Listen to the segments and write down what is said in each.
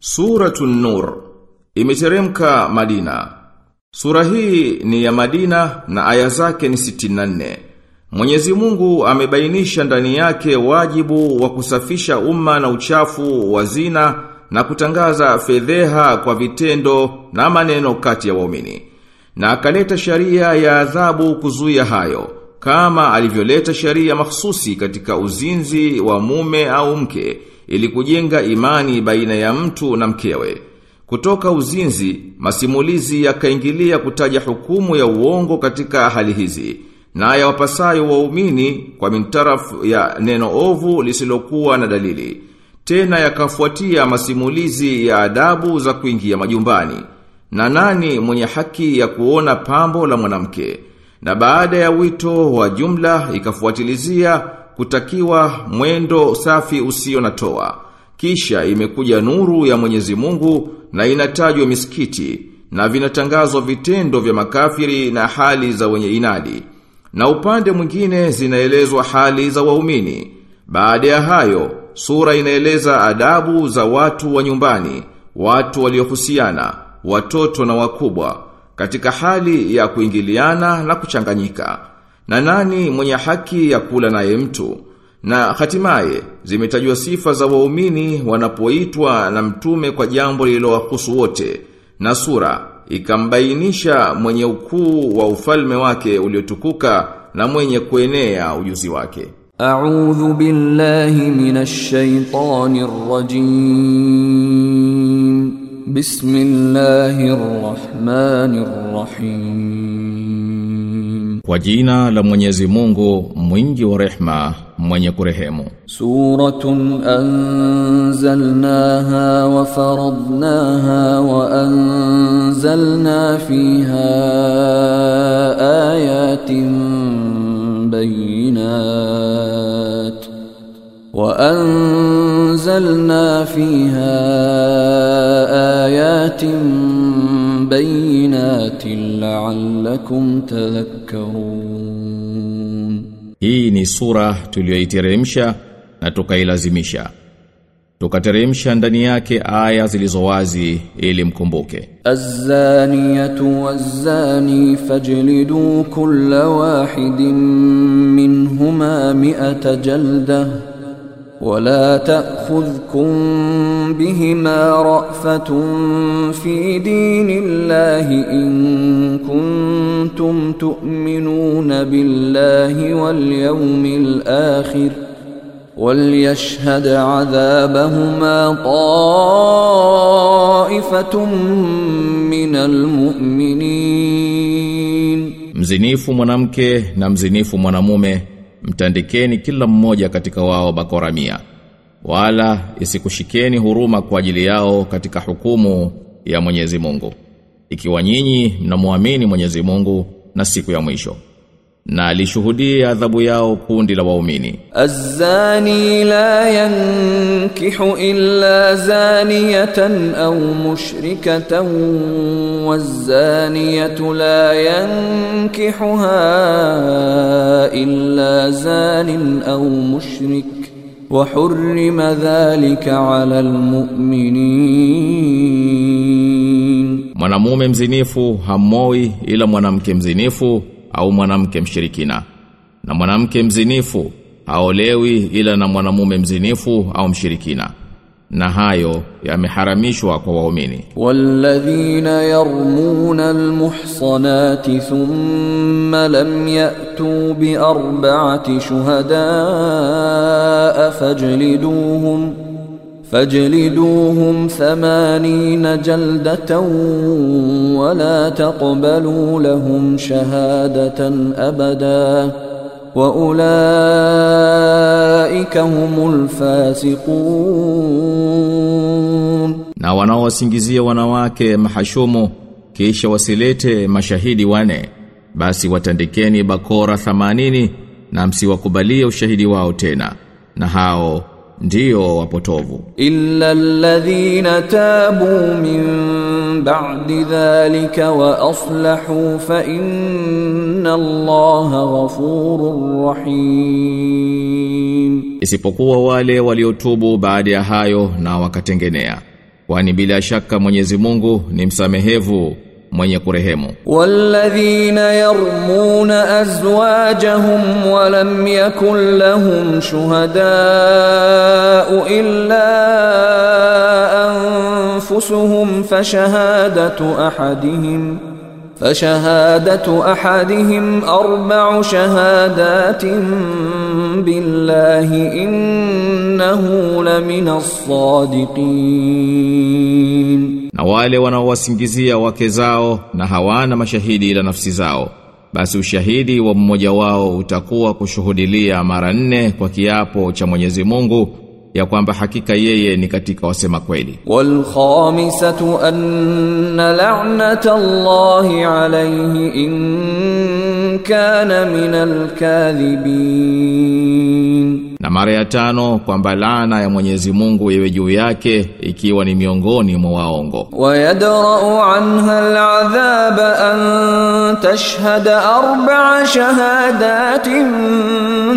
Suratun Nur imeteremka Madina. Sura hii ni ya Madina na aya zake ni 64. Mwenyezi Mungu amebainisha ndani yake wajibu wa kusafisha umma na uchafu wa zina na kutangaza fedheha kwa vitendo na maneno kati ya waumini. Na akaleta sharia ya adhabu kuzuia hayo, kama alivyoleta sharia mahsusi katika uzinzi wa mume au mke, ili kujenga imani baina ya mtu na mkewe. Kutoka uzinzi, masimulizi yakaingilia kutaja hukumu ya uongo katika hali hizi, na ya wapasayo waumini kwa mintarafu ya neno ovu lisilokuwa na dalili. Tena yakafuatia masimulizi ya adabu za kuingia majumbani. Na nani mwenye haki ya kuona pambo la mwanamke? Na baada ya wito wa jumla ikafuatilizia kutakiwa mwendo safi usio na toa. Kisha imekuja nuru ya Mwenyezi Mungu na inatajwa misikiti na vinatangazwa vitendo vya makafiri na hali za wenye inadi. Na upande mwingine zinaelezwa hali za waumini. Baada ya hayo, sura inaeleza adabu za watu wa nyumbani, watu waliohusiana, watoto na wakubwa, katika hali ya kuingiliana na kuchanganyika. Na nani mwenye haki ya kula naye mtu? Na hatimaye zimetajwa sifa za waumini wanapoitwa na mtume kwa jambo lililowahusu wote. Na sura ikambainisha mwenye ukuu wa ufalme wake uliotukuka na mwenye kuenea ujuzi wake. A'udhu billahi minash shaitanir rajim. Bismillahir rahmanir rahim. Kwa jina la Mwenyezi Mungu, mwingi wa rehma, mwenye kurehemu. سورة أنزلناها وفرضناها وأنزلنا فيها آيات بينات وأنزلنا فيها آيات بينات لعلكم تذكرون Hii ni sura tuliyoiteremsha na tukailazimisha. Tukateremsha ndani yake aya zilizowazi ili mkumbuke. الزانية والزاني فاجلدوا كل واحد منهما مئة جلدة ولا تأخذكم بهما رأفة في دين الله إن كنتم تؤمنون بالله واليوم الآخر وليشهد عذابهما طائفة من المؤمنين. Mzinifu mwanamke na mzinifu mtandikeni kila mmoja katika wao bakora mia. Wala isikushikeni huruma kwa ajili yao katika hukumu ya Mwenyezi Mungu. Ikiwa nyinyi mnamwamini Mwenyezi Mungu na siku ya mwisho Na alishuhudia adhabu yao kundi la waumini. الزاني لا ينكح إلا زانية أو مشركة والزانية لا ينكحها إلا زان أو مشرك وحرم ذلك على المؤمنين Mwanamume mzinifu hamoi ila mwanamke mzinifu au mwanamke mshirikina. Na mwanamke mzinifu haolewi ila na mwanamume mzinifu au mshirikina. Na hayo yameharamishwa kwa waumini. Walladhina yarmuna almuhsanati thumma lam yatu bi arba'ati shuhada fajliduhum فاجلدوهم ثمانين جلدة ولا تقبلوا لهم شهادة أبدا وأولئك هم الفاسقون Na wanaowasingizia wanawake mahashumu kisha wasilete mashahidi wane basi watandikeni bakora 80 na msiwakubalie ushahidi wao tena na hao ndio wapotovu. Illa alladhina tabu min ba'di dhalika wa aslahu fa inna allaha ghafurur rahim. Isipokuwa wale waliotubu baada ya hayo na wakatengenea. Kwani bila shaka Mwenyezi Mungu ni msamehevu. mwenye kurehemu walladhina yarmuna azwajahum wa lam yakul lahum shuhada illa anfusuhum fashahadatu ahadihim فشهادة أحدهم أربع شهادات بالله إنه لمن الصادقين na wale wanaowasingizia wake zao na hawana mashahidi ila nafsi zao basi ushahidi wa mmoja wao utakuwa kushuhudilia mara nne kwa kiapo cha Mwenyezi Mungu ya kwamba hakika yeye ni katika wasema kweli. Wal khamisatu anna la'nata Allahi alayhi in kana minal kadhibin na mara ya tano kwamba laana ya Mwenyezi Mungu iwe juu yake ikiwa ni miongoni mwa waongo. Wa yadra'u anha al'adhab an tashhada arba'a shahadatin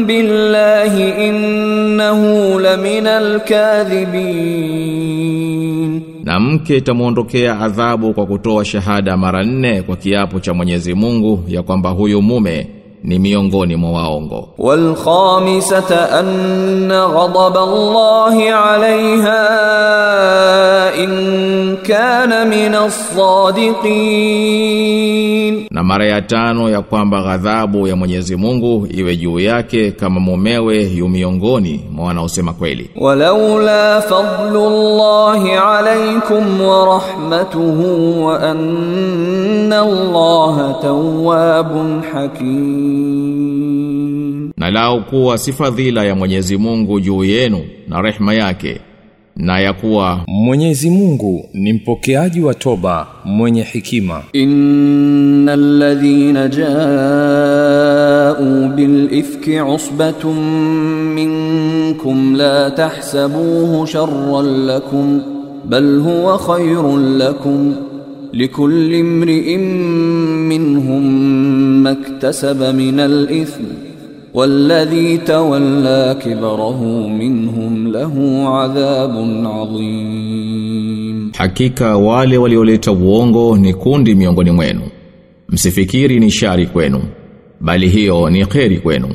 billahi innahu lamina al-kadhibin na mke itamuondokea adhabu kwa kutoa shahada mara nne kwa kiapo cha Mwenyezi Mungu ya kwamba huyo mume ni miongoni mwa waongo. Wal khamisata anna ghadab Allah alaiha in kana min as-sadiqin, na mara ya tano ya kwamba ghadhabu ya Mwenyezi Mungu iwe juu yake kama mumewe yu miongoni mwa wanaosema kweli. Walaula fadlullahi alaikum wa rahmatuhu wa anna Allaha tawwabun hakim na lao kuwa si fadhila ya Mwenyezi Mungu juu yenu na rehma yake na ya kuwa Mwenyezi Mungu ni mpokeaji wa toba mwenye hikima. Innal ladhina jau bil ifki usbatun minkum la tahsabuhu sharran lakum bal huwa khairun lakum likulli imri'in minhum maktasaba min al ithmi والذي تولى كبره منهم له عذاب عظيم hakika wale walioleta uongo ni kundi miongoni mwenu msifikiri ni shari kwenu bali hiyo ni kheri kwenu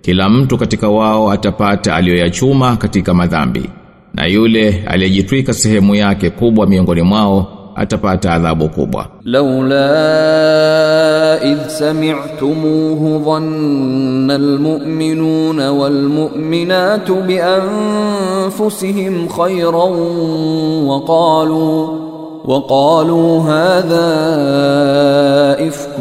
kila mtu katika wao atapata aliyoyachuma katika madhambi na yule aliyejitwika sehemu yake kubwa miongoni mwao atapata adhabu kubwa لولا إذ سمعتموه ظن المؤمنون والمؤمنات بأنفسهم خيرا وقالوا وقالوا هذا إفك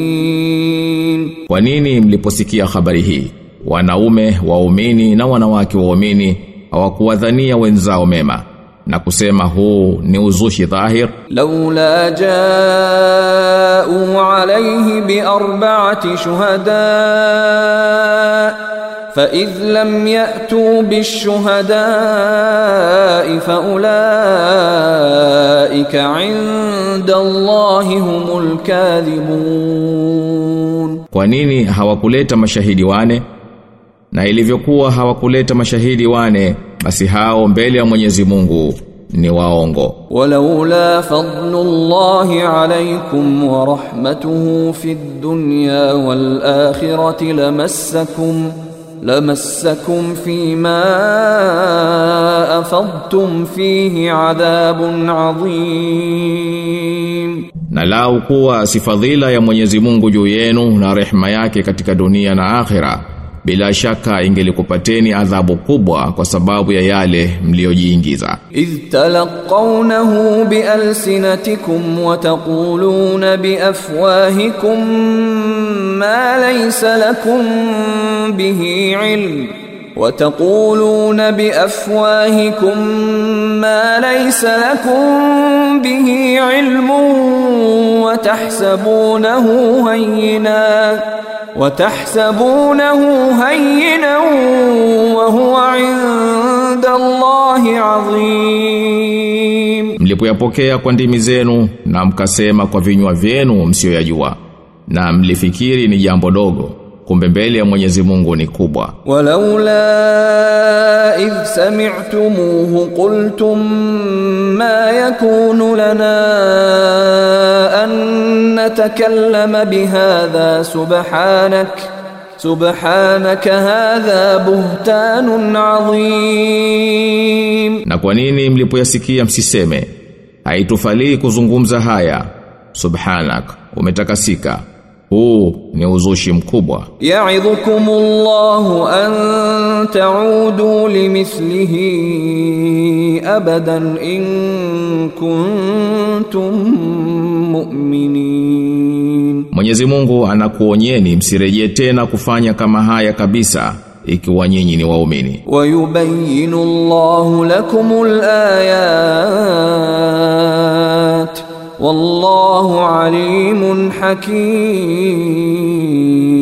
مبين Kwa nini mliposikia habari hii wanaume waumini na wanawake waumini hawakuwadhania wenzao mema na kusema huu ni uzushi dhahir. Laula jau alayhi bi arba'ati shuhada fa idh lam ya'tu bishuhada fa ulaika 'inda Allahi humul kadhibun kwa nini hawakuleta mashahidi wane? Na ilivyokuwa hawakuleta mashahidi wane basi hao mbele ya Mwenyezi Mungu ni waongo. Walaula fadlullahi alaykum wa rahmatuhu fid dunya wal akhirati lamassakum lamassakum fima afadtum fihi adhabun adhim, na lau kuwa si fadhila ya Mwenyezi Mungu juu yenu na rehema yake katika dunia na akhira bila shaka ingelikupateni adhabu kubwa kwa sababu ya yale mliojiingiza. Idh talaqawnahu bi alsinatikum wa taquluna bi afwahikum ma laysa lakum bihi ilm wa taquluna bi afwahikum ma laysa lakum bihi ilmun wa tahsabunahu hayyinan watahsabunahu hayyinan wa huwa inda Allahi azim, mlipoyapokea kwa ndimi zenu na mkasema kwa vinywa vyenu msiyoyajua na mlifikiri ni jambo dogo kumbe mbele ya Mwenyezi Mungu ni kubwa. Walaula idh sami'tumuhu qultum ma yakunu lana an natakallama bihadha subhanak subhanaka hadha buhtanun adhim. Na kwa nini mlipoyasikia msiseme haitufalii kuzungumza haya subhanak umetakasika huu ni uzushi mkubwa. Ya'idhukumullahu an ta'udu limithlihi abadan in kuntum mu'minin, Mwenyezi Mungu anakuonyeni msirejee tena kufanya kama haya kabisa ikiwa nyinyi ni waumini. Wayubayyinu Allahu lakumul ayat wallahu alimun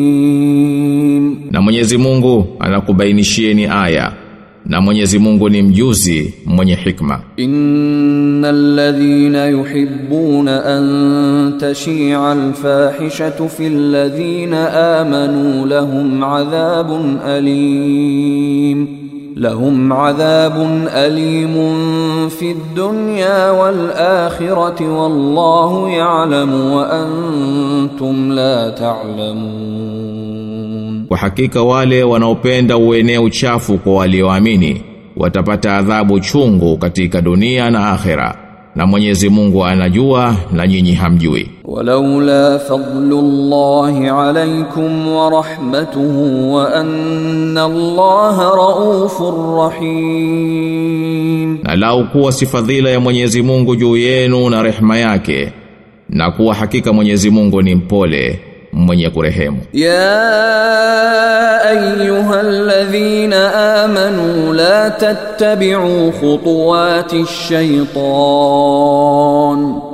hakim. Na Mwenyezi Mungu anakubainishieni aya na Mwenyezi Mungu ni mjuzi mwenye hikma. Innal ladhina yuhibbuna an tashi'a al-fahishatu fil ladhina amanu lahum adhabun alim lahum adhabun alimun fi dunya wal akhirati wallahu ya'lamu wa antum la ta'lamun, kwa hakika wale wanaopenda uenee uchafu kwa walioamini watapata adhabu chungu katika dunia na akhera, na Mwenyezi Mungu anajua na nyinyi hamjui. ولولا فضل الله عليكم ورحمته وأن الله رؤوف رحيم na lau kuwa si fadhila ya Mwenyezi Mungu juu yenu na rehema yake na kuwa hakika Mwenyezi Mungu ni mpole mwenye kurehemu يا أيها الذين آمنوا لا تتبعوا خطوات الشيطان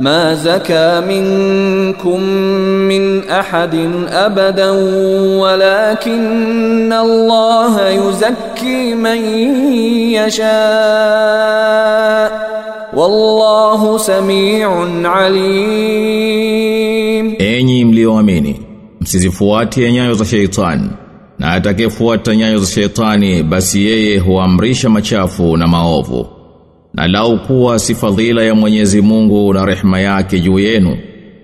ما زكى منكم من احد ابدا ولكن الله يزكي من يشاء والله سميع عليم Enyi mlioamini msizifuatie nyayo za sheitani na atakayefuata nyayo za sheitani basi yeye huamrisha machafu na maovu na lau kuwa si fadhila ya Mwenyezi Mungu na rehema yake juu yenu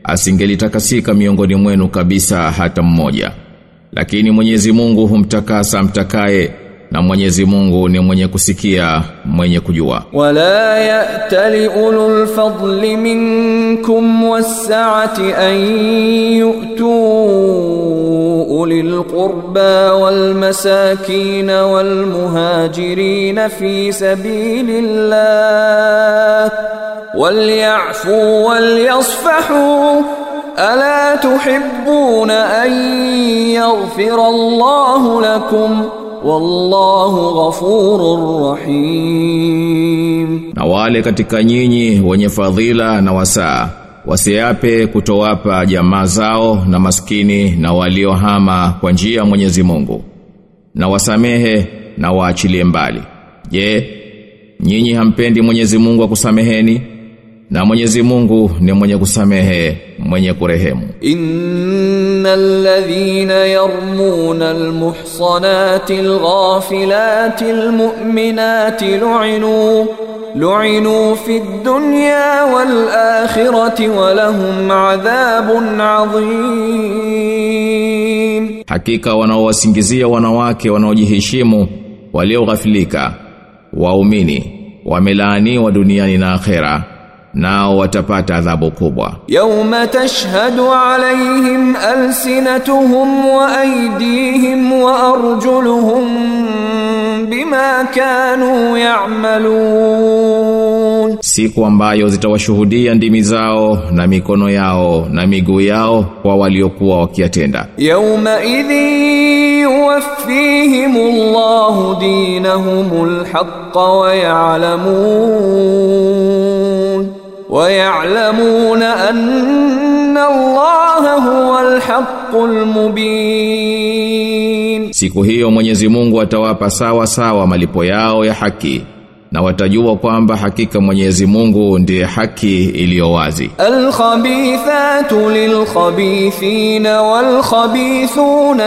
asingelitakasika miongoni mwenu kabisa hata mmoja. Lakini Mwenyezi Mungu humtakasa mtakaye na Mwenyezi Mungu ni mwenye kusikia mwenye kujua wala ya'tali ulul fadli minkum was-sa'ati an yu'tu ulil qurba wal masakin wal muhajirin fi sabilillah wal yasfahu Ala tuhibbuna an yaghfira Allahu lakum ؟ wallahu ghafurur rahim. Na wale katika nyinyi wenye fadhila na wasaa wasiape kutowapa jamaa zao na maskini na waliohama kwa njia Mwenyezi Mungu na wasamehe na waachilie mbali. Je, nyinyi hampendi Mwenyezi Mungu akusameheni? na Mwenyezi Mungu ni mwenye kusamehe mwenye kurehemu. Innal ladhina yarmuna almuhsanati alghafilati almu'minati lu'inu lu'inu fid dunya wal akhirati wa lahum adhabun adhim hakika wanaowasingizia wanawake wanaojiheshimu walioghafilika waumini wamelaaniwa duniani na akhera nao watapata adhabu kubwa. Yauma tashhadu alaihim alsinatuhum wa aydihim wa arjuluhum bima kanu ya'malun, siku ambayo zitawashuhudia ndimi zao na mikono yao na miguu yao kwa waliokuwa wakiyatenda. Yauma idhi yuwaffihim yuwaffihimullahu dinahum haqqa wa ya'lamun ويعلمون أن الله هو الحق المبين Siku hiyo Mwenyezi Mungu atawapa sawa sawa malipo yao ya haki na watajua kwamba hakika Mwenyezi Mungu ndiye haki iliyo wazi. الخبيثات للخبيثين والخبيثون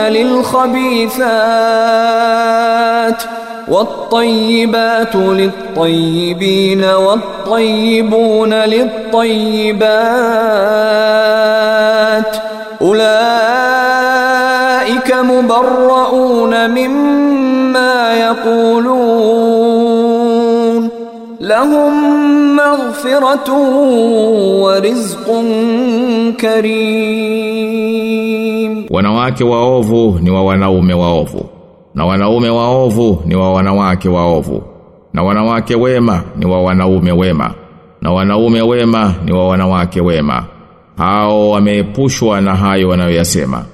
للخبيثات والطيبات للطيبين والطيبون للطيبات. أولئك مبرؤون مما يقولون. لهم مغفرة ورزق كريم. Wanawake waovu ni wa wanaume waovu. Na wanaume waovu ni wa wanawake waovu. Na wanawake wema ni wa wanaume wema. Na wanaume wema ni wa wanawake wema. Hao wameepushwa na hayo wanayoyasema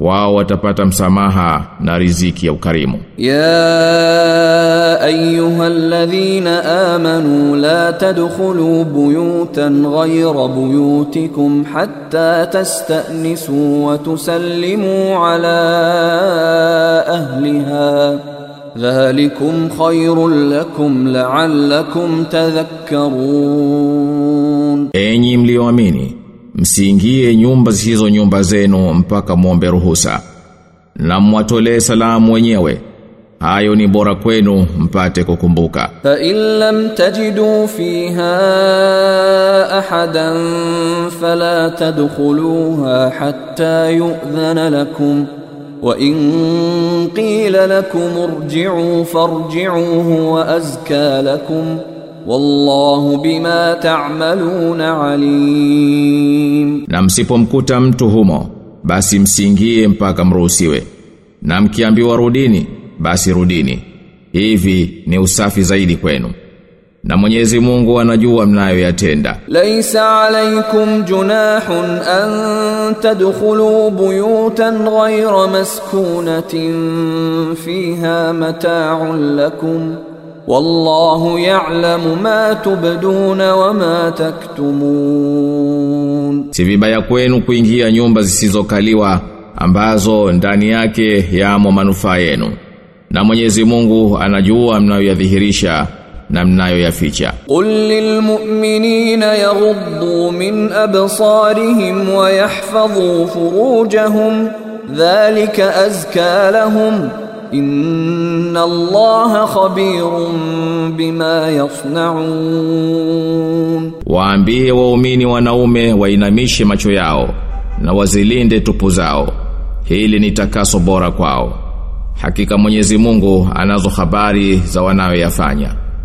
wao watapata msamaha na riziki ya ukarimu يا ايها الذين امنوا لا تدخلوا بيوتا غير بيوتكم حتى تستانسوا وتسلموا على اهلها ذلكم خير لكم لعلكم تذكرون Enyi mlioamini msiingie nyumba hizo nyumba zenu mpaka muombe ruhusa. Na mwatolee salamu wenyewe. Hayo ni bora kwenu mpate kukumbuka. Fa in lam tajidu fiha ahadan fala tadkhuluha hatta yu'dhana lakum. Wa in qila lakum irji'u farjiu wa azka lakum. Wallahu bima ta'maluna alim. Na msipomkuta mtu humo basi msingie mpaka mruhusiwe. Na mkiambiwa rudini basi rudini. Hivi ni usafi zaidi kwenu. Na Mwenyezi Mungu anajua mnayoyatenda. Laisa alaykum junahun an tadkhulu buyutan ghayra maskunatin fiha mata'un lakum wallahu ya'lamu ma tubduna wa ma taktumun. Si kwenu kuingia nyumba zisizokaliwa ambazo ndani yake yamo manufaa yenu. Na Mwenyezi Mungu anajua mnayoyadhihirisha na mnayoyaficha. Qul mu'minina yaghuddu min absarihim wa yahfazu furujahum dhalika azka lahum. Inna Allaha khabirun bima yasnaun, waambie waumini wanaume wainamishe macho yao na wazilinde tupu zao, hili ni takaso bora kwao. Hakika Mwenyezi Mungu anazo habari za wanayoyafanya.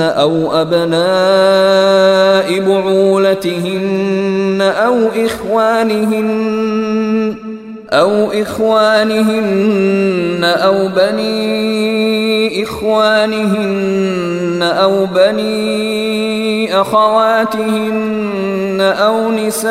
أو أبناء بعولتهن أو إخوانهن أو إخوانهن أو بني إخوانهن أو بني أخواتهن أو نسائهن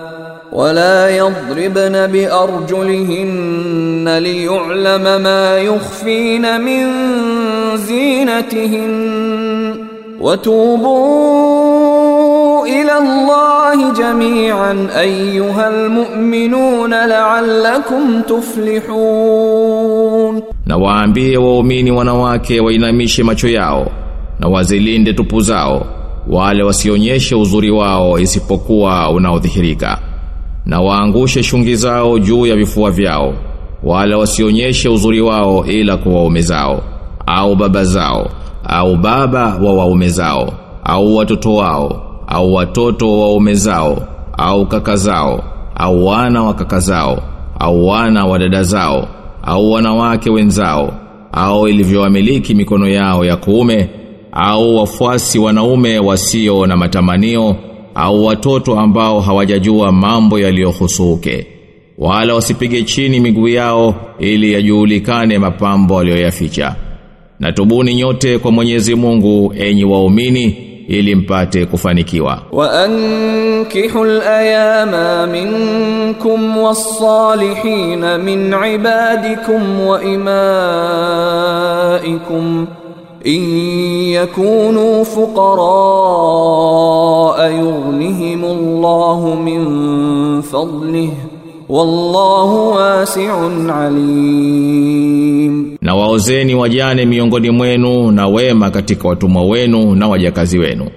ولا يضربن بأرجلهن ليعلم ما يخفين من زينتهن وتوبوا إلى الله جميعا أيها المؤمنون لعلكم تفلحون Na waambie waumini wanawake wainamishe macho yao na wazilinde tupu zao wale wasionyeshe uzuri wao isipokuwa unaodhihirika na waangushe shungi zao juu ya vifua vyao wala wasionyeshe uzuri wao ila kwa waume zao au baba zao au baba wa waume zao au watoto wao au watoto wa waume zao au kaka zao au wana wa kaka zao au wana wa dada zao au wanawake wenzao au ilivyowamiliki mikono yao ya kuume au wafuasi wanaume wasio na matamanio au watoto ambao hawajajua mambo yaliyohusuke wala wasipige chini miguu yao ili yajulikane mapambo aliyoyaficha. Na tubuni nyote kwa Mwenyezi Mungu enyi waumini ili mpate kufanikiwa. Wa ankihul ayama minkum wassalihin min ibadikum wa imaikum. إن يكونوا فقراء يغنهم الله من فضله والله واسع عليم na waozeni wajane miongoni mwenu na wema katika watumwa wenu na wajakazi wenu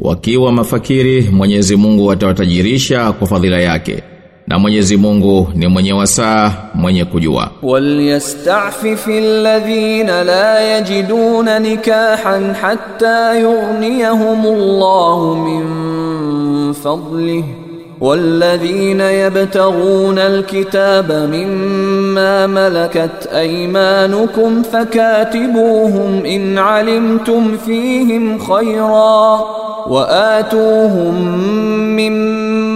wakiwa mafakiri Mwenyezi Mungu atawatajirisha kwa fadhila yake Na Mwenyezi Mungu ni mwenye wasaa mwenye kujua. وليستعفف الذين لا يجدون نكاحا حتى يغنيهم الله من فضله والذين يبتغون الكتاب مما ملكت ايمانكم فكاتبوهم ان علمتم فيهم خيرا واتوهم مما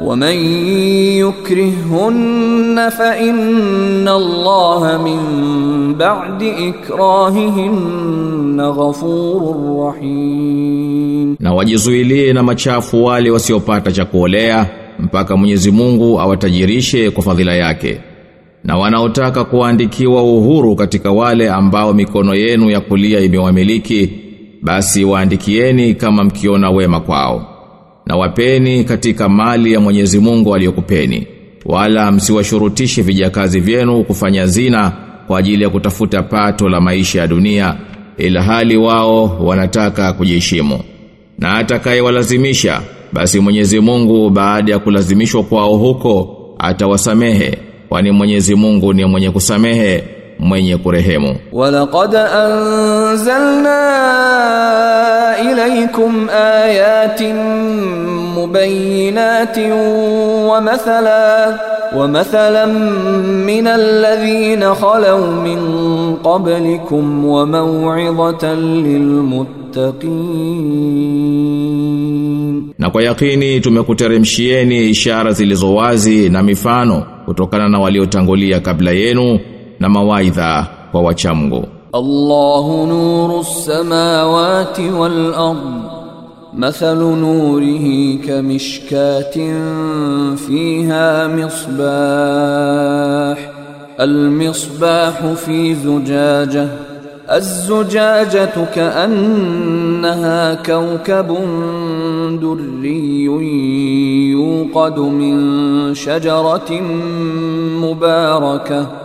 ومن يكرهن فإن الله من بعد إكراههن غفور رحيم na wajizuilie na machafu wale wasiopata cha kuolea mpaka Mwenyezi Mungu awatajirishe kwa fadhila yake na wanaotaka kuandikiwa uhuru katika wale ambao mikono yenu ya kulia imewamiliki basi waandikieni kama mkiona wema kwao na wapeni katika mali ya Mwenyezi Mungu aliyokupeni. Wala msiwashurutishe vijakazi vyenu kufanya zina kwa ajili ya kutafuta pato la maisha ya dunia ila hali wao wanataka kujiheshimu. Na atakayewalazimisha basi Mwenyezi Mungu baada ya kulazimishwa kwao huko atawasamehe. Kwani Mwenyezi Mungu ni mwenye kusamehe mwenye kurehemu. Walaqad anzalna ilaykum ayatin mubayyinatin wa mathala wa mathalan min alladhina khalaw min qablikum wa maw'izatan lilmuttaqin na kwa yakini tumekuteremshieni ishara zilizo wazi na mifano kutokana na waliotangulia kabla yenu na mawaidha kwa wachamgu. الله نور السماوات والأرض مثل نوره كمشكاة فيها مصباح المصباح في زجاجة الزجاجة كأنها كوكب دري يوقد من شجرة مباركة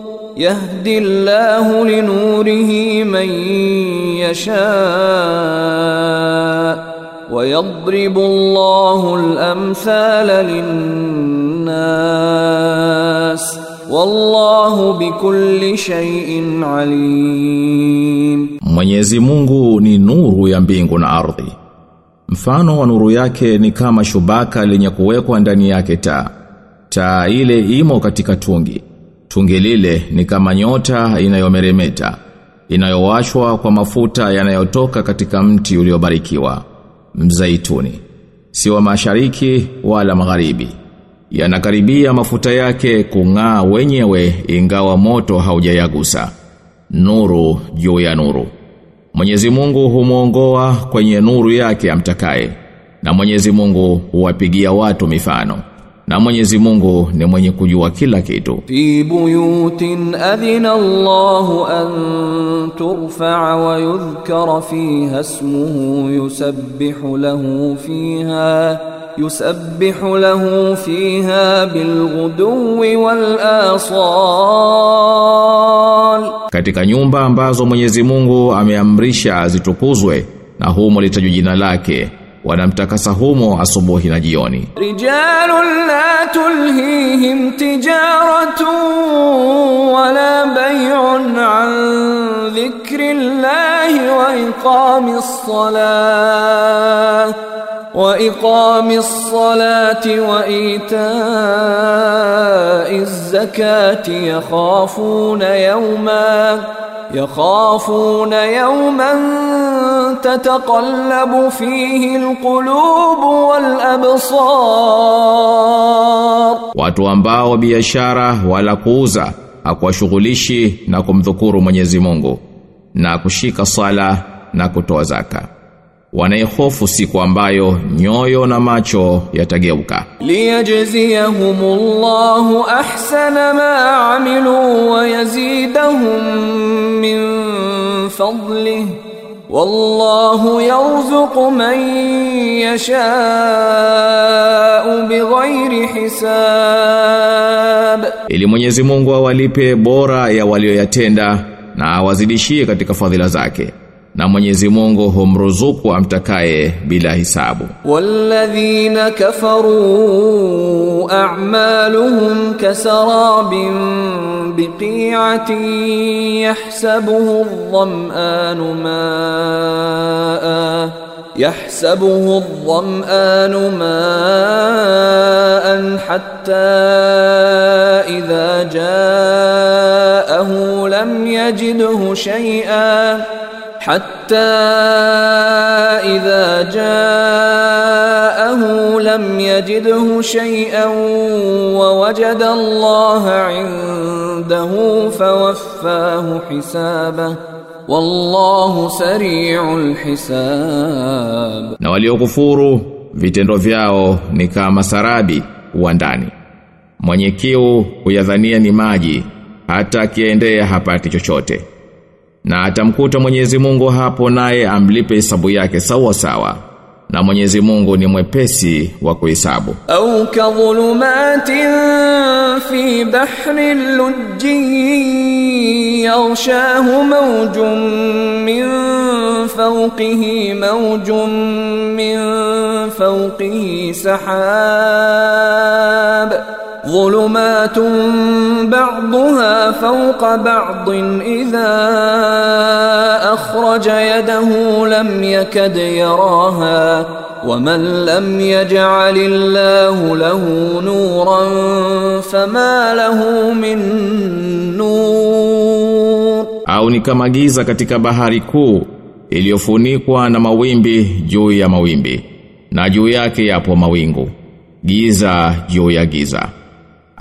يهدي الله لنوره من يشاء ويضرب الله الأمثال للناس والله بكل شيء عليم Mwenyezi Mungu ni nuru ya mbingu na ardhi. Mfano wa nuru yake ni kama shubaka lenye kuwekwa ndani yake taa. Taa ile imo katika tungi. Tungi lile ni kama nyota inayomeremeta, inayowashwa kwa mafuta yanayotoka katika mti uliobarikiwa, mzaituni. Si wa mashariki wala magharibi. Yanakaribia mafuta yake kung'aa wenyewe ingawa moto haujayagusa. Nuru juu ya nuru. Mwenyezi Mungu humuongoa kwenye nuru yake amtakaye na Mwenyezi Mungu huwapigia watu mifano na Mwenyezi Mungu ni mwenye kujua kila kitu. Fi buyutin adhina Allahu an turfa'a wa yudhkara fiha ismuhu yusabbihu lahu fiha yusabbihu lahu fiha bilghudwi wal asal, katika nyumba ambazo Mwenyezi Mungu ameamrisha zitukuzwe na humo litajwa jina lake wanamtakasa humo asubuhi na jioni رجال لا تلهيهم تجارة ولا بيع عن ذكر الله وإقام الصلاة وإقام الصلاة وإيتاء الزكاة يخافون يوما يخافون يوما تتقلب فيه القلوب والأبصار watu ambao biashara wala kuuza hakuwashughulishi na kumdhukuru Mwenyezi Mungu na kushika sala na kutoa zaka wanaihofu siku ambayo nyoyo na macho yatageuka ليجزيهم الله أحسن ما عملوا ويزيدهم من فضله والله يرزق من يشاء بغير حساب ili Mwenyezi Mungu awalipe bora ya walioyatenda na awazidishie katika fadhila zake Na Mwenyezi Mungu humruzuku amtakaye bila hisabu. والذين كفروا أعمالهم كسراب بقيعة يحسبه الظمآن ماء يحسبه الظمآن ماء حتى إذا جاءه لم يجده شيئا حتى إذا جاءه لم يجده شيئا ووجد الله عنده فوفاه حسابه والله سريع الحساب na waliokufuru vitendo vyao ni kama sarabi uwandani mwenye kiu huyadhania ni maji hata akiendea hapati chochote Na atamkuta Mwenyezi Mungu hapo naye amlipe hesabu yake sawa sawa. Na Mwenyezi Mungu ni mwepesi wa kuhesabu. Au kadhulumatin fi bahril lujji yarshahu mawjun min fawqihi mawjun min fawqihi sahab. ظلمات بعضها فوق بعض إذا أخرج يده لم يكد يراها ومن لم يجعل الله له نورا فما له من نور au ni kama giza katika bahari kuu iliyofunikwa na mawimbi juu ya mawimbi na juu yake yapo mawingu giza juu ya giza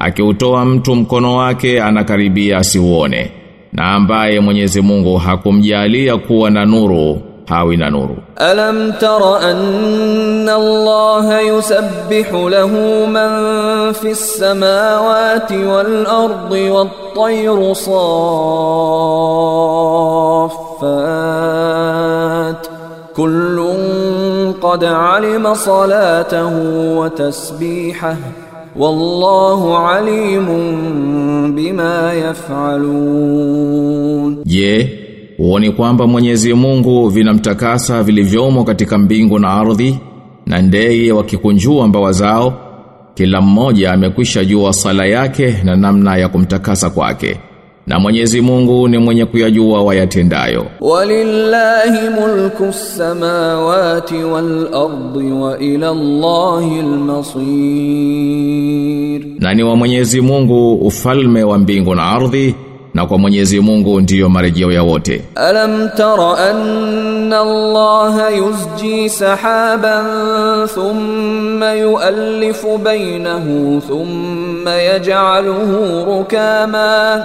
akiutoa mtu mkono wake anakaribia asiuone. Na ambaye Mwenyezi Mungu hakumjalia kuwa na nuru hawi na nuru. Alam tara anna Allah yusabbihu lahu man fis samawati wal ardi wat tayru saffat. Kullun qad alima salatahu wa tasbihahu wallahu alimun bima yafalun. Je uone kwamba Mwenyezi Mungu vinamtakasa vilivyomo katika mbingu na ardhi na ndege wakikunjua mbawa zao kila mmoja amekwisha jua sala yake na namna ya kumtakasa kwake? na Mwenyezi Mungu ni mwenye kuyajua wayatendayo. Walillahi mulku samawati wal ardi wa ila Allahi al-masir. Na ni wa Mwenyezi Mungu ufalme wa mbingu na ardhi na kwa Mwenyezi Mungu ndiyo marejeo ya wote. Alam tara anna Allah yusji sahaban thumma yuallifu bainahu thumma yaj'aluhu rukama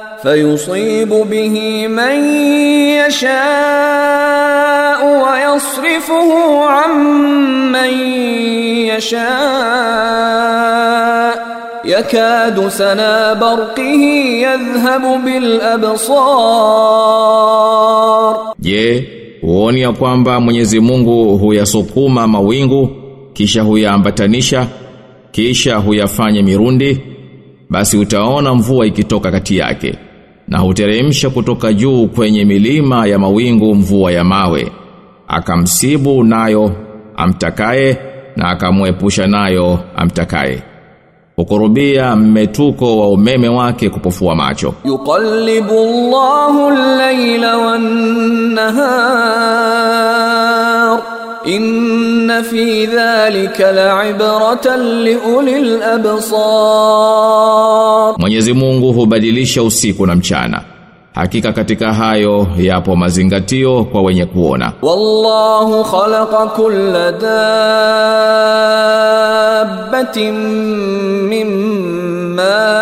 فيصيب به من يشاء ويصرفه عن من يشاء يكاد سنا برقه يذهب بالأبصار Je, huoni ya kwamba Mwenyezi Mungu huyasukuma mawingu kisha huyaambatanisha kisha huyafanya mirundi basi utaona mvua ikitoka kati yake na huteremsha kutoka juu kwenye milima ya mawingu mvua ya mawe. Akamsibu nayo amtakaye na akamwepusha nayo amtakaye. Ukurubia mmetuko wa umeme wake kupofua macho. Yuqallibu Allahu layla wan-nahar. Inna fi dhalika la'ibratan liulil absar, Mwenyezi Mungu hubadilisha usiku na mchana. Hakika katika hayo yapo mazingatio kwa wenye kuona. Wallahu khalaqa kulla dabbatin mimma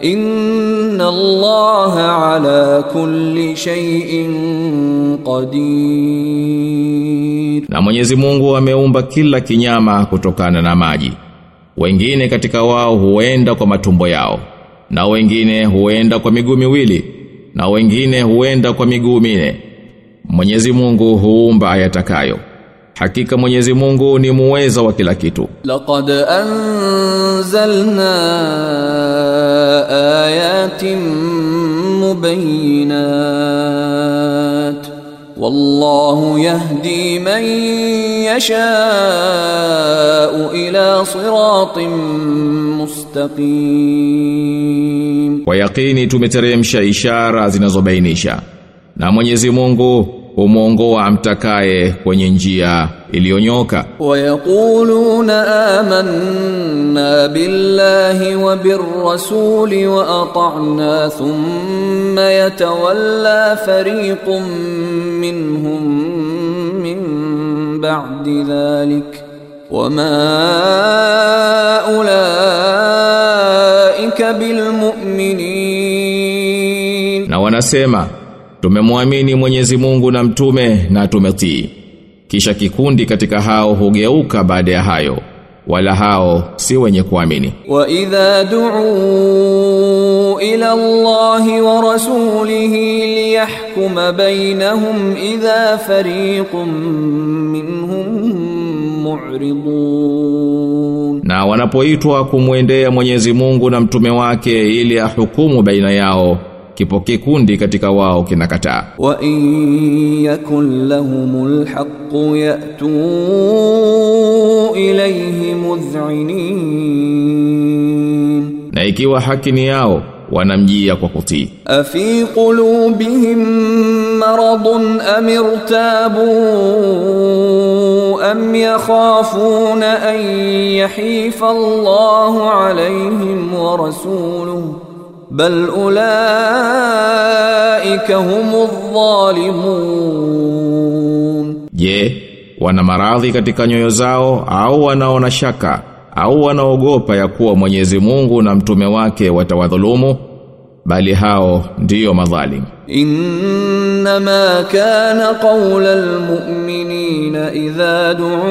Inna Allah ala kulli shay'in qadir. Na Mwenyezi Mungu ameumba kila kinyama kutokana na maji. Wengine katika wao huenda kwa matumbo yao na wengine huenda kwa miguu miwili na wengine huenda kwa miguu minne. Mwenyezi Mungu huumba ayatakayo. Hakika Mwenyezi Mungu ni muweza wa kila kitu. Laqad anzalna ayatin mubayyinat wallahu yahdi man yasha ila siratin mustaqim. Kwa yaqini tumeteremsha ishara zinazobainisha na Mwenyezi Mungu umongoa mtakaye kwenye njia iliyonyoka. Wayaquluna amanna billahi wa birrasuli wa ata'na thumma yatawalla fariqun minhum min ba'di dhalik. Wama ulaika bilmu'minin na wanasema Tumemwamini Mwenyezi Mungu na mtume na tumetii. Kisha kikundi katika hao hugeuka baada ya hayo wala hao si wenye kuamini. Wa idha du'u ila Allahi wa rasulihi liyahkuma bainahum idha fariqun minhum mu'ridun, na wanapoitwa kumwendea Mwenyezi Mungu na mtume wake ili ahukumu baina yao kipo kikundi katika wao kinakataa wa in yakun lahumul haqqu yatu ilayhi muz'inin. Na ikiwa haki ni yao wanamjia kwa kutii. Afi qulubihim maradun am irtabu am yakhafuna an yahifa Allahu alayhim wa rasuluhu bal ulaika humudh dhalimun je wana maradhi katika nyoyo zao au wanaona shaka au wanaogopa ya kuwa Mwenyezi Mungu na mtume wake watawadhulumu? bali hao ndiyo madhalim innama kana qawla almu'minina idha du'u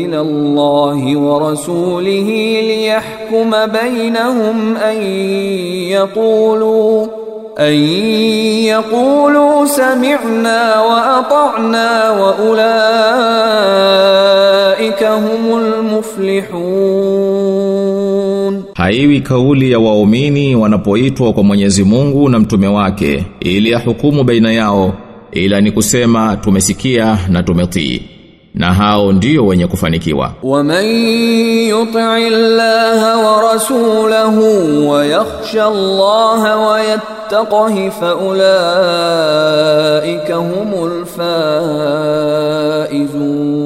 ila Allahi wa rasulihi liyahkuma bainahum an yaqulu أن يقولوا سمعنا وأطعنا وأولئك هم المفلحون Haiwi kauli ya waumini wanapoitwa kwa Mwenyezi Mungu na mtume wake ili ahukumu baina yao ila ni kusema tumesikia na tumetii na hao ndio wenye kufanikiwa. wa man yuti Allah wa rasulahu wa yakhsha allaha wa yattaqi fa ulaika humul faizun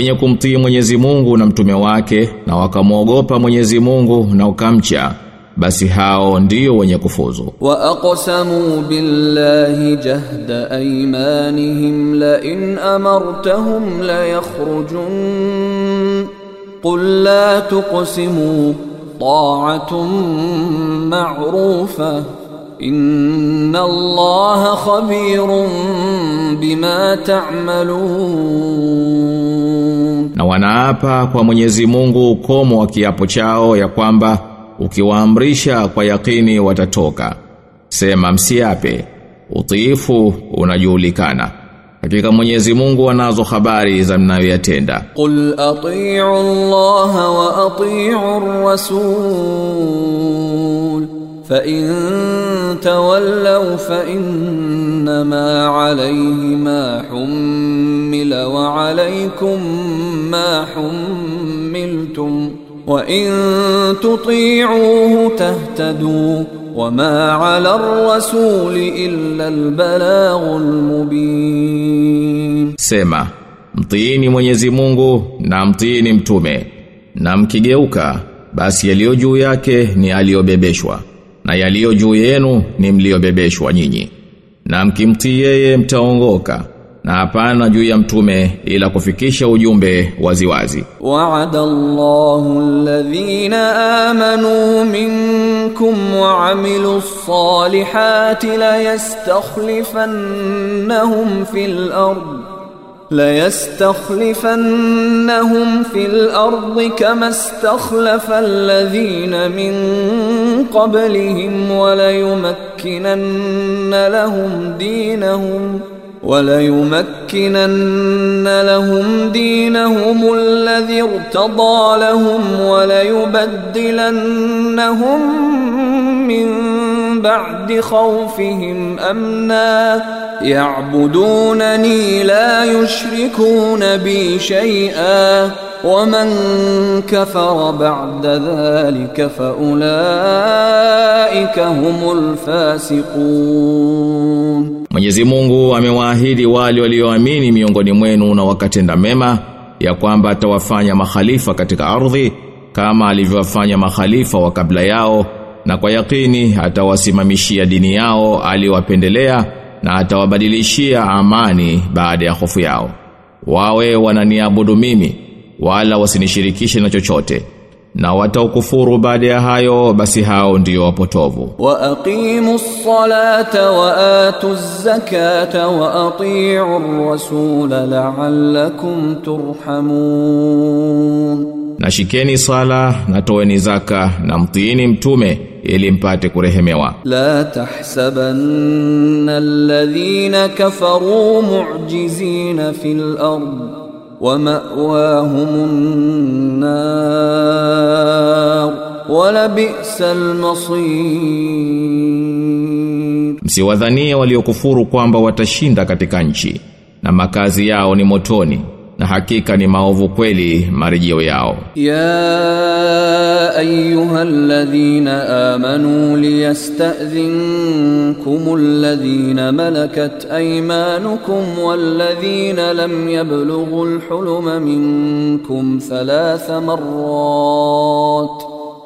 wenye kumtii Mwenyezi Mungu na mtume wake na wakamwogopa Mwenyezi Mungu na ukamcha basi hao ndio wenye kufuzu. Wa aqsamu billahi jahda aymanihim la in amartahum la yakhrujun qul la tuqsimu ta'atun ma'rufa Inna Allaha khabirun bima ta'malun, na wanaapa kwa Mwenyezi Mungu ukomo wa kiapo chao ya kwamba ukiwaamrisha kwa yakini watatoka. Sema msiape, utiifu unajulikana. Hakika Mwenyezi Mungu anazo habari za mnayoyatenda. Qul atii'u Allah wa atii'u Rasul فإن تولوا فإنما عليه ما حمل وعليكم ما حملتم وإن تطيعوه تهتدوا وما على الرسول إلا البلاغ المبين Sema, mtiini Mwenyezi Mungu na mtiini mtume, na mkigeuka, basi yaliyo juu yake ni aliyobebeshwa, na yaliyo juu yenu ni mliobebeshwa nyinyi na mkimtii yeye mtaongoka na hapana juu ya mtume ila kufikisha ujumbe waziwazi. Wa'ada Allahu alladhina amanu minkum waamilu ssalihati la yastakhlifannahum fil ardi ليستخلفنهم في الأرض كما استخلف الذين من قبلهم وليمكنن لهم دينهم وليمكنن لهم دينهم الذي ارتضى لهم وليبدلنهم من بعد خوفهم khawfihim يعبدونني لا يشركون بي شيئا ومن كفر بعد ذلك ba'da هم الفاسقون. Ulaika humul Mwenyezi Mungu amewaahidi wale walioamini miongoni mwenu na wakatenda mema ya kwamba atawafanya makhalifa katika ardhi kama alivyowafanya makhalifa wa kabla yao na kwa yakini atawasimamishia dini yao aliwapendelea na atawabadilishia amani baada ya hofu yao. Wawe wananiabudu mimi wala wasinishirikishe na chochote. Na wataukufuru baada ya hayo basi hao ndio wapotovu. Wa aqimu ssalata wa atu zakata wa atiu rasula la'allakum turhamun. Nashikeni sala na toeni zaka na mtiini mtume ili mpate kurehemewa. La tahsabanna alladhina kafaru mu'jizina fil ard wa ma'wahumun nar wa la bi'sal masir msiwadhanie waliokufuru kwamba watashinda katika nchi na makazi yao ni motoni. na hakika ni maovu kweli marejeo yao يا ايها الذين امنوا ليستاذنكم الذين ملكت ايمانكم والذين لم يبلغوا الحلم منكم ثلاث مرات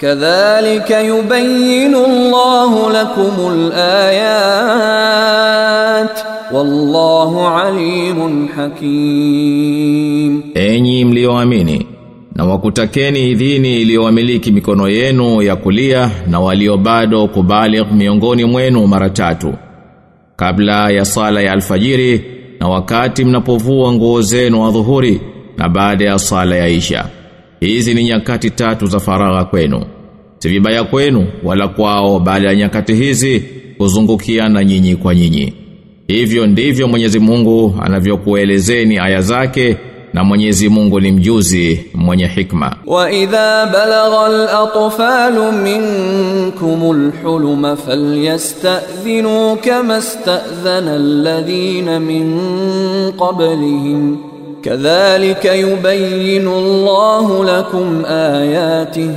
Kadhalika yubayyinu Allahu lakumul ayat wallahu alimun hakim, enyi mlioamini na wakutakeni idhini iliyowamiliki mikono yenu ya kulia na walio bado kubaligh miongoni mwenu mara tatu. Kabla ya sala ya alfajiri na wakati mnapovua nguo zenu adhuhuri na baada ya sala ya isha. Hizi ni nyakati tatu za faragha kwenu. Si vibaya kwenu wala kwao baada ya nyakati hizi kuzungukiana nyinyi kwa nyinyi. Hivyo ndivyo Mwenyezi Mungu anavyokuelezeni aya zake na Mwenyezi Mungu ni mjuzi mwenye hikma. Wa idha balagha al-atfalu minkum al-hulum falyasta'dhinu kama sta'dhana alladhina min qablihim Kadhalika yubayinu Allahu lakum ayatihi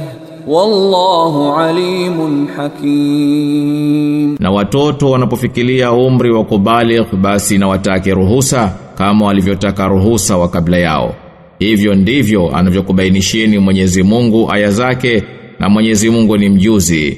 wallahu alimun hakim. Na watoto wanapofikiria umri wa kubaligh basi na watake ruhusa kama walivyotaka ruhusa wa kabla yao. Hivyo ndivyo anavyokubainishieni Mwenyezi Mungu aya zake na Mwenyezi Mungu ni mjuzi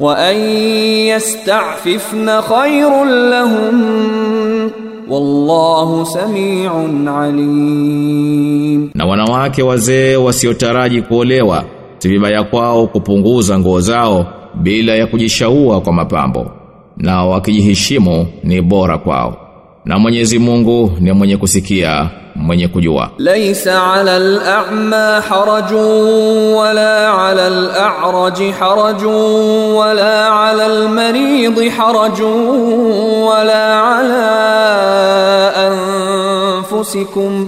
wa an yasta'fifna khairul lahum wallahu samiun alim, na wanawake wazee wasiotaraji kuolewa si kwao kupunguza nguo zao bila ya kujishaua kwa mapambo, na wakijiheshimu ni bora kwao. na Mwenyezi Mungu ni mwenye kusikia mwenye kujua ليس على الأعمى حرج ولا على الأعرج حرج ولا على المريض حرج ولا على أنفسكم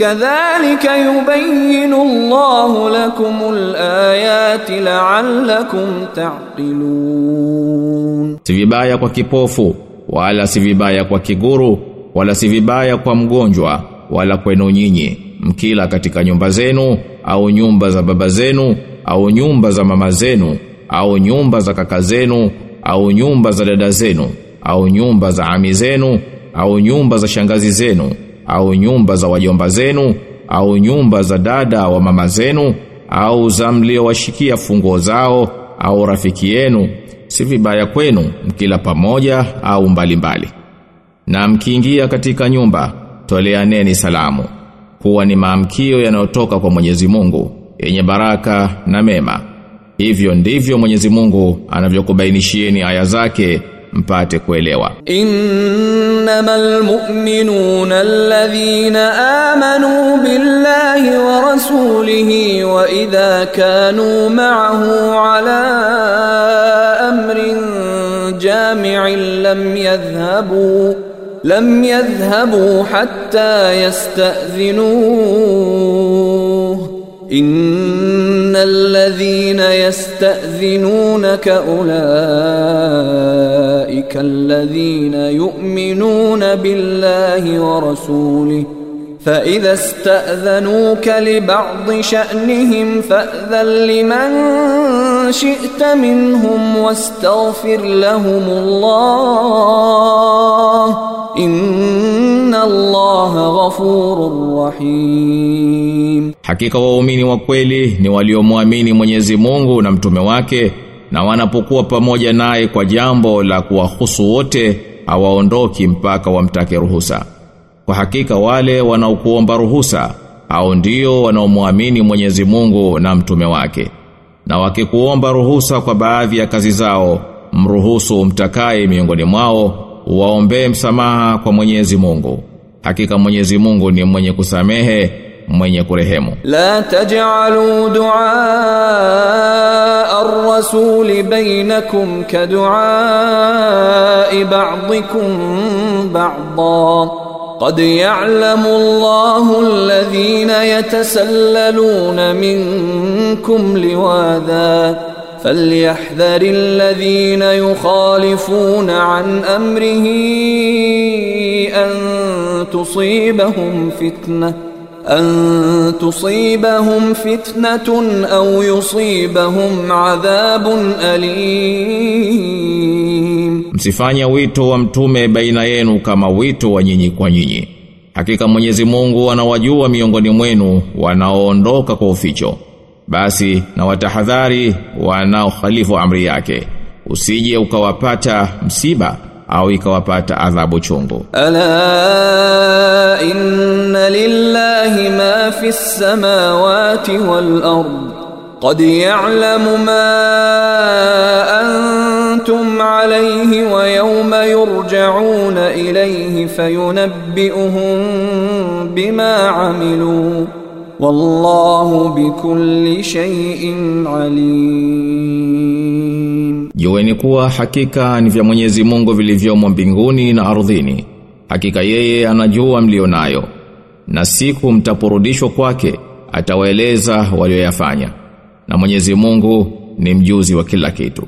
kadhalika yubayyinu Allahu lakumul ayati la'allakum ta'qilun. Si vibaya kwa kipofu wala si vibaya kwa kiguru wala si vibaya kwa mgonjwa wala kwenu nyinyi. Mkila katika nyumba zenu au nyumba za baba zenu au nyumba za mama zenu au nyumba za kaka zenu au nyumba za dada zenu au nyumba za ami zenu au nyumba za shangazi zenu au nyumba za wajomba zenu au nyumba za dada wa mama zenu au za mliowashikia funguo zao au rafiki yenu si vibaya kwenu mkila pamoja au mbalimbali mbali. na mkiingia katika nyumba toleaneni salamu kuwa ni maamkio yanayotoka kwa Mwenyezi Mungu yenye baraka na mema. Hivyo ndivyo Mwenyezi Mungu anavyokubainishieni aya zake mpate kuelewa. إنما المؤمنون الذين آمنوا بالله ورسوله وإذا كانوا معه على أمر جامع لم يذهبوا لم يذهبوا حتى يستأذنوه إن الذين يستأذنونك أولئك الذين يؤمنون بالله ورسوله فإذا استأذنوك لبعض شأنهم فأذن لمن شئت منهم واستغفر لهم الله. inna Allaha ghafurur rahim, hakika waumini wa kweli ni waliomwamini Mwenyezi Mungu na mtume wake na wanapokuwa pamoja naye kwa jambo la kuwahusu wote hawaondoki mpaka wamtake ruhusa. Kwa hakika wale wanaokuomba ruhusa au ndio wanaomwamini Mwenyezi Mungu na mtume wake. Na wakikuomba ruhusa kwa baadhi ya kazi zao, mruhusu mtakaye miongoni mwao waombee msamaha kwa Mwenyezi Mungu. Hakika Mwenyezi Mungu ni mwenye kusamehe, mwenye kurehemu. لا تجعلوا دعاء الرسول بينكم كدعاء بعضكم بعضا قد يعلم الله الذين يتسللون منكم لواذا فليحذر الذين يخالفون عن امره ان تصيبهم فتنه أن تصيبهم فتنة أو يصيبهم عذاب أليم Msifanye wito wa mtume baina yenu kama wito wa nyinyi kwa nyinyi. Hakika Mwenyezi Mungu anawajua miongoni mwenu wanaoondoka kwa uficho. Basi na watahadhari wanaokhalifu amri yake. Usije ukawapata msiba au ikawapata adhabu chungu. ألا إن لله ما في السماوات والأرض قد يعلم ما أنتم عليه ويوم يرجعون إليه فينبئهم بما عملوا Wallahu bikulli shay'in alim. Jueni kuwa hakika ni vya Mwenyezi Mungu vilivyomo mbinguni na ardhini. Hakika yeye anajua mlionayo. Na siku mtaporudishwa kwake atawaeleza walioyafanya. Na Mwenyezi Mungu ni mjuzi wa kila kitu.